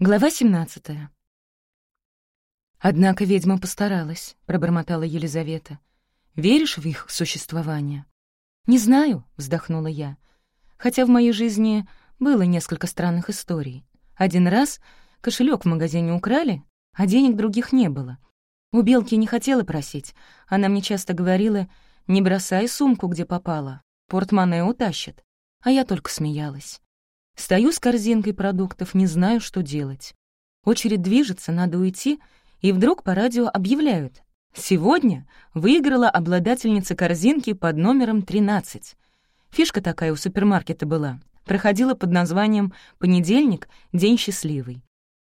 Глава 17 «Однако ведьма постаралась», — пробормотала Елизавета. «Веришь в их существование?» «Не знаю», — вздохнула я. «Хотя в моей жизни было несколько странных историй. Один раз кошелек в магазине украли, а денег других не было. У Белки не хотела просить. Она мне часто говорила, не бросай сумку, где попала, портмоне утащит. А я только смеялась. Стою с корзинкой продуктов, не знаю, что делать. Очередь движется, надо уйти, и вдруг по радио объявляют. Сегодня выиграла обладательница корзинки под номером 13. Фишка такая у супермаркета была. Проходила под названием «Понедельник. День счастливый».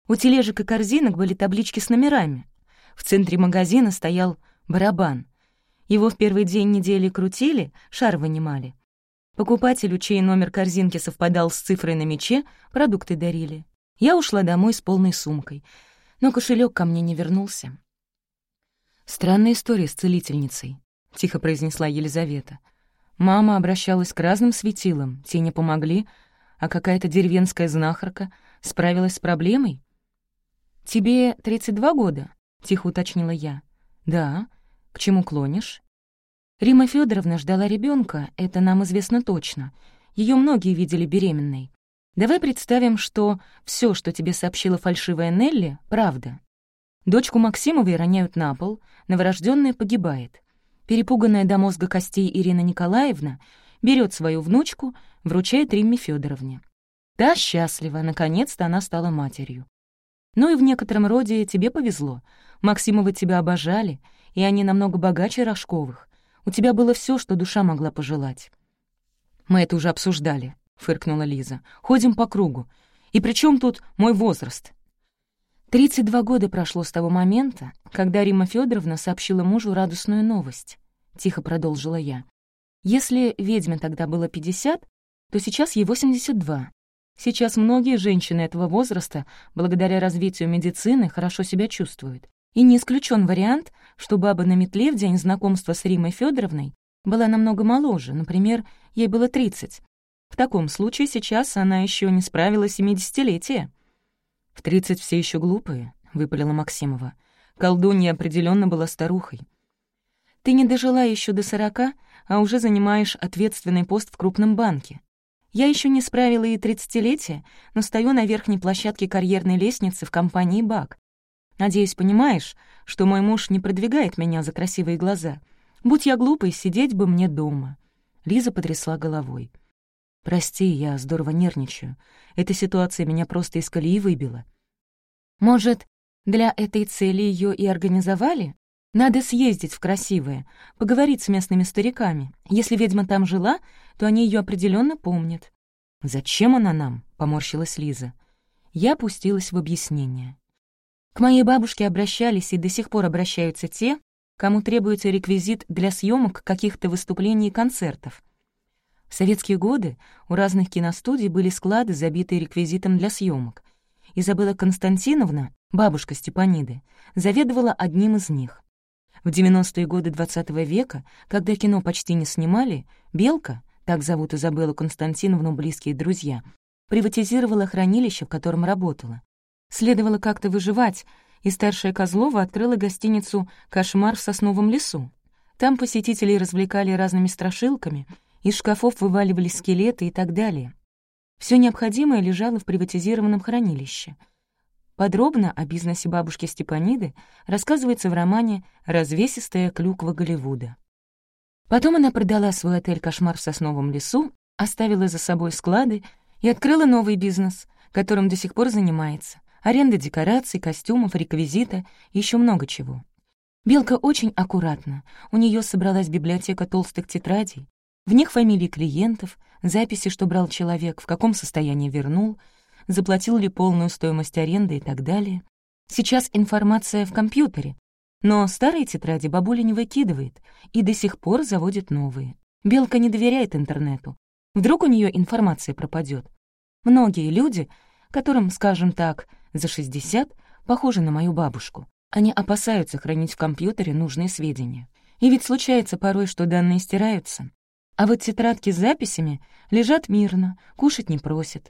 У тележек и корзинок были таблички с номерами. В центре магазина стоял барабан. Его в первый день недели крутили, шар вынимали. Покупателю, чей номер корзинки совпадал с цифрой на мече, продукты дарили. Я ушла домой с полной сумкой, но кошелек ко мне не вернулся. «Странная история с целительницей», — тихо произнесла Елизавета. «Мама обращалась к разным светилам, те не помогли, а какая-то деревенская знахарка справилась с проблемой». «Тебе 32 года?» — тихо уточнила я. «Да. К чему клонишь?» Рима Федоровна ждала ребенка, это нам известно точно. Ее многие видели беременной. Давай представим, что все, что тебе сообщила фальшивая Нелли, правда. Дочку Максимовой роняют на пол, новорожденная погибает. Перепуганная до мозга костей Ирина Николаевна берет свою внучку, вручает Римме Федоровне. Та счастлива, наконец-то она стала матерью. Ну и в некотором роде тебе повезло. Максимовы тебя обожали, и они намного богаче Рожковых. У тебя было все, что душа могла пожелать». «Мы это уже обсуждали», — фыркнула Лиза. «Ходим по кругу. И при чем тут мой возраст?» Тридцать два года прошло с того момента, когда Рима Федоровна сообщила мужу радостную новость. Тихо продолжила я. Если ведьме тогда было пятьдесят, то сейчас ей восемьдесят два. Сейчас многие женщины этого возраста, благодаря развитию медицины, хорошо себя чувствуют. И не исключен вариант, что баба на метле в день знакомства с Римой Федоровной была намного моложе, например, ей было 30. В таком случае сейчас она еще не справила семидесятилетия. «В тридцать все еще глупые», — выпалила Максимова. Колдунья определенно была старухой. «Ты не дожила еще до сорока, а уже занимаешь ответственный пост в крупном банке. Я еще не справила и тридцатилетия, но стою на верхней площадке карьерной лестницы в компании «Бак». Надеюсь, понимаешь, что мой муж не продвигает меня за красивые глаза. Будь я глупой, сидеть бы мне дома». Лиза потрясла головой. «Прости, я здорово нервничаю. Эта ситуация меня просто из колеи выбила». «Может, для этой цели ее и организовали? Надо съездить в красивое, поговорить с местными стариками. Если ведьма там жила, то они ее определенно помнят». «Зачем она нам?» — поморщилась Лиза. Я опустилась в объяснение. К моей бабушке обращались и до сих пор обращаются те, кому требуется реквизит для съемок каких-то выступлений и концертов. В советские годы у разных киностудий были склады, забитые реквизитом для съемок. Изабелла Константиновна, бабушка Степаниды, заведовала одним из них. В 90-е годы XX -го века, когда кино почти не снимали, «Белка», так зовут Изабеллу Константиновну близкие друзья, приватизировала хранилище, в котором работала. Следовало как-то выживать, и старшая Козлова открыла гостиницу «Кошмар в сосновом лесу». Там посетителей развлекали разными страшилками, из шкафов вываливали скелеты и так далее. Все необходимое лежало в приватизированном хранилище. Подробно о бизнесе бабушки Степаниды рассказывается в романе «Развесистая клюква Голливуда». Потом она продала свой отель «Кошмар в сосновом лесу», оставила за собой склады и открыла новый бизнес, которым до сих пор занимается аренда декораций, костюмов, реквизита и еще много чего. Белка очень аккуратна, у нее собралась библиотека толстых тетрадей, в них фамилии клиентов, записи, что брал человек, в каком состоянии вернул, заплатил ли полную стоимость аренды и так далее. Сейчас информация в компьютере, но старые тетради бабуля не выкидывает и до сих пор заводит новые. Белка не доверяет интернету. Вдруг у нее информация пропадет. Многие люди, которым, скажем так, за 60 похожи на мою бабушку. Они опасаются хранить в компьютере нужные сведения. И ведь случается порой, что данные стираются. А вот тетрадки с записями лежат мирно, кушать не просят.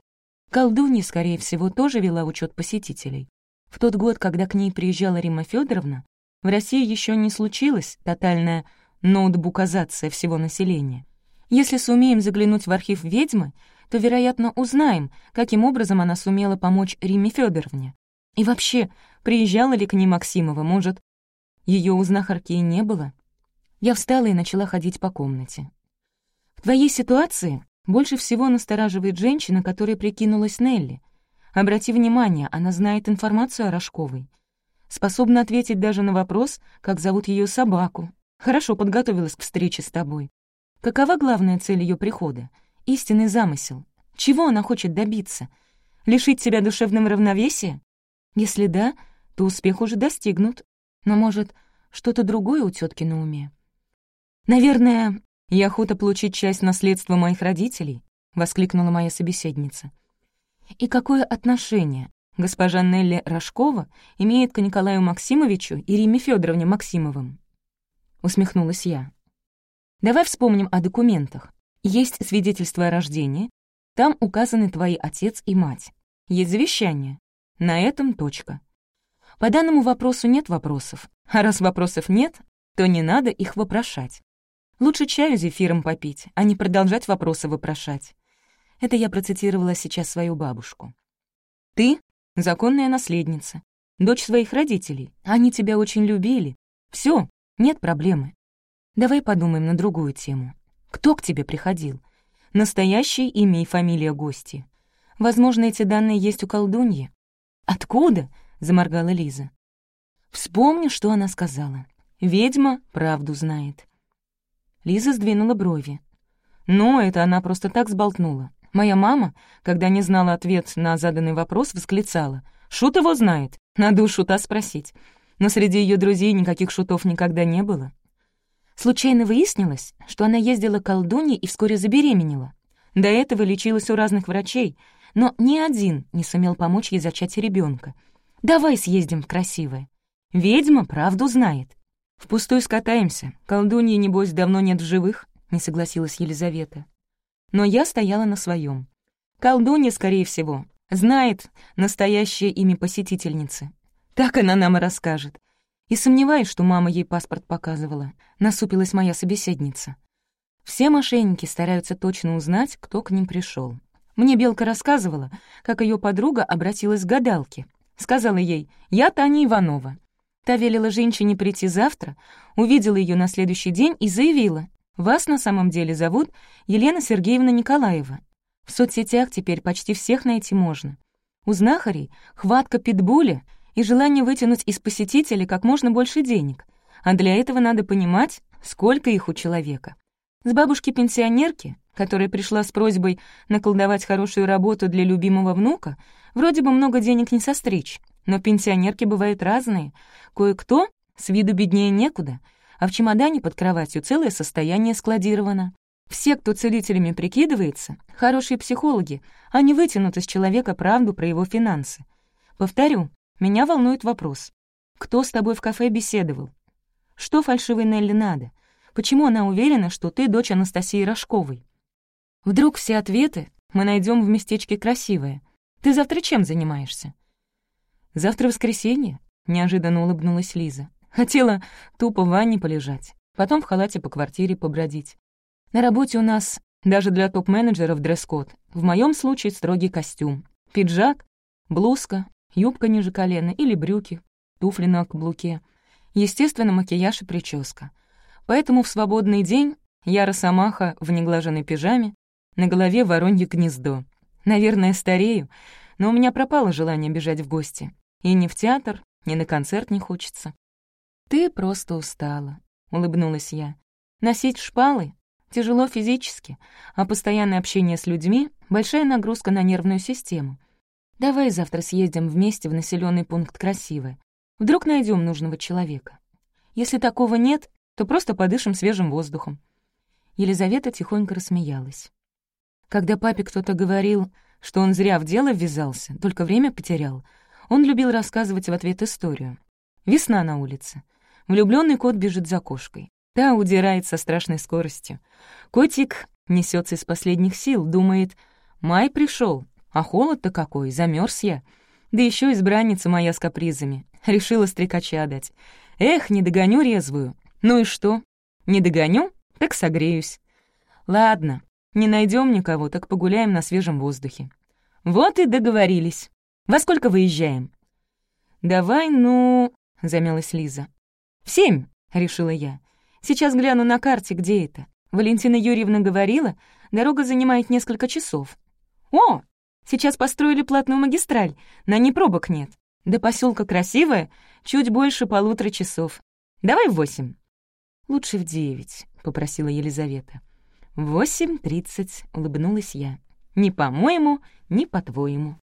Колдунья, скорее всего, тоже вела учет посетителей. В тот год, когда к ней приезжала Рима Федоровна, в России еще не случилась тотальная ноутбуказация всего населения. Если сумеем заглянуть в архив ведьмы, то, вероятно, узнаем, каким образом она сумела помочь Риме Федоровне. И вообще, приезжала ли к ней Максимова, может, ее у знахарки и не было? Я встала и начала ходить по комнате. В твоей ситуации больше всего настораживает женщина, которая прикинулась Нелли. Обрати внимание, она знает информацию о Рожковой. Способна ответить даже на вопрос, как зовут ее собаку. Хорошо подготовилась к встрече с тобой. Какова главная цель ее прихода? Истинный замысел. Чего она хочет добиться? Лишить себя душевного равновесия? Если да, то успех уже достигнут. Но, может, что-то другое у тетки на уме? Наверное, «И охота получить часть наследства моих родителей?» — воскликнула моя собеседница. «И какое отношение госпожа Нелли Рожкова имеет к Николаю Максимовичу и Риме Федоровне Максимовым?» — усмехнулась я. «Давай вспомним о документах. Есть свидетельство о рождении, там указаны твои отец и мать. Есть завещание. На этом точка. По данному вопросу нет вопросов, а раз вопросов нет, то не надо их вопрошать. Лучше чаю зефиром попить, а не продолжать вопросы вопрошать. Это я процитировала сейчас свою бабушку. «Ты — законная наследница, дочь своих родителей. Они тебя очень любили. Все, нет проблемы. Давай подумаем на другую тему. Кто к тебе приходил? Настоящее имя и фамилия гости. Возможно, эти данные есть у колдуньи. «Откуда?» — заморгала Лиза. Вспомни, что она сказала. «Ведьма правду знает». Лиза сдвинула брови. «Ну, это она просто так сболтнула. Моя мама, когда не знала ответ на заданный вопрос, восклицала. «Шут его знает, надо у шута спросить». Но среди ее друзей никаких шутов никогда не было. Случайно выяснилось, что она ездила к колдунье и вскоре забеременела. До этого лечилась у разных врачей, но ни один не сумел помочь ей зачать ребенка. «Давай съездим в красивое. Ведьма правду знает. «Впустую скатаемся. Колдуньи, небось, давно нет в живых», — не согласилась Елизавета. Но я стояла на своем. Колдунья, скорее всего, знает настоящее имя посетительницы. Так она нам и расскажет. И сомневаюсь, что мама ей паспорт показывала. Насупилась моя собеседница. Все мошенники стараются точно узнать, кто к ним пришел. Мне Белка рассказывала, как ее подруга обратилась к гадалке. Сказала ей «Я Таня Иванова. Та велела женщине прийти завтра, увидела ее на следующий день и заявила, «Вас на самом деле зовут Елена Сергеевна Николаева. В соцсетях теперь почти всех найти можно. У знахарей хватка питбуля и желание вытянуть из посетителей как можно больше денег, а для этого надо понимать, сколько их у человека. С бабушки-пенсионерки, которая пришла с просьбой наколдовать хорошую работу для любимого внука, вроде бы много денег не состричь, но пенсионерки бывают разные. Кое-кто с виду беднее некуда, а в чемодане под кроватью целое состояние складировано. Все, кто целителями прикидывается, хорошие психологи, они вытянут из человека правду про его финансы. Повторю, меня волнует вопрос. Кто с тобой в кафе беседовал? Что фальшивой Нелли надо? Почему она уверена, что ты дочь Анастасии Рожковой? Вдруг все ответы мы найдем в местечке красивое. Ты завтра чем занимаешься? «Завтра воскресенье», — неожиданно улыбнулась Лиза. «Хотела тупо в ванне полежать, потом в халате по квартире побродить. На работе у нас даже для топ-менеджеров дресс-код. В моем случае строгий костюм. Пиджак, блузка, юбка ниже колена или брюки, туфли на каблуке. Естественно, макияж и прическа. Поэтому в свободный день я росомаха в неглаженной пижаме, на голове воронье гнездо. Наверное, старею, но у меня пропало желание бежать в гости. И ни в театр, ни на концерт не хочется. «Ты просто устала», — улыбнулась я. «Носить шпалы тяжело физически, а постоянное общение с людьми — большая нагрузка на нервную систему. Давай завтра съездим вместе в населенный пункт Красивое. Вдруг найдем нужного человека. Если такого нет, то просто подышим свежим воздухом». Елизавета тихонько рассмеялась. Когда папе кто-то говорил, что он зря в дело ввязался, только время потерял — он любил рассказывать в ответ историю. Весна на улице. Влюбленный кот бежит за кошкой. Та удирает со страшной скоростью. Котик несется из последних сил, думает, май пришел, А холод-то какой, замерз я. Да еще избранница моя с капризами. Решила стрекача дать. Эх, не догоню резвую. Ну и что? Не догоню, так согреюсь. Ладно, не найдем никого, так погуляем на свежем воздухе. Вот и договорились. Во сколько выезжаем? Давай, ну... — замялась Лиза. «В семь», — решила я. «Сейчас гляну на карте, где это. Валентина Юрьевна говорила, дорога занимает несколько часов. О, сейчас построили платную магистраль, на ней пробок нет. До поселка красивая, чуть больше полутора часов. Давай в восемь». «Лучше в девять», — попросила Елизавета. «Восемь тридцать», — улыбнулась я. «Ни по-моему, ни по-твоему».